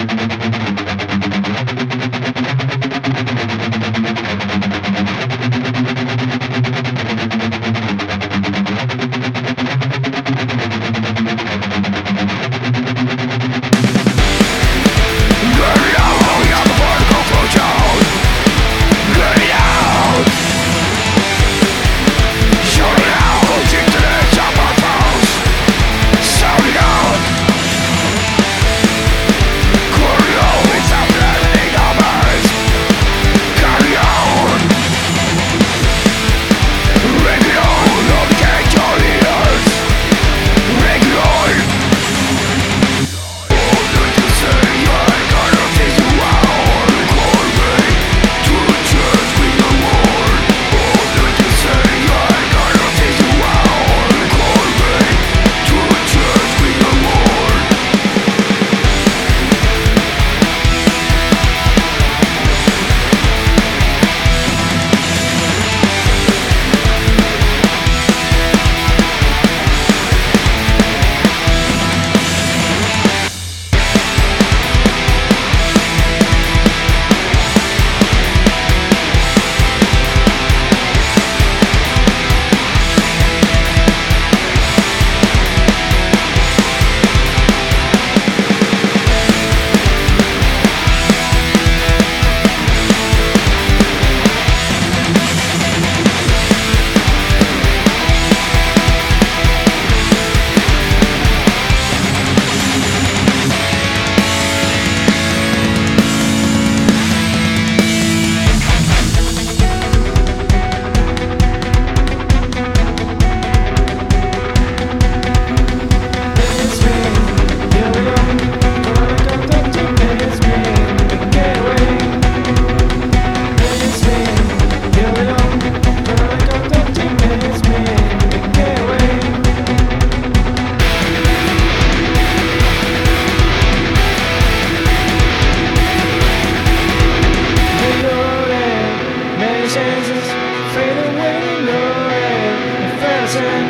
Thank Jason.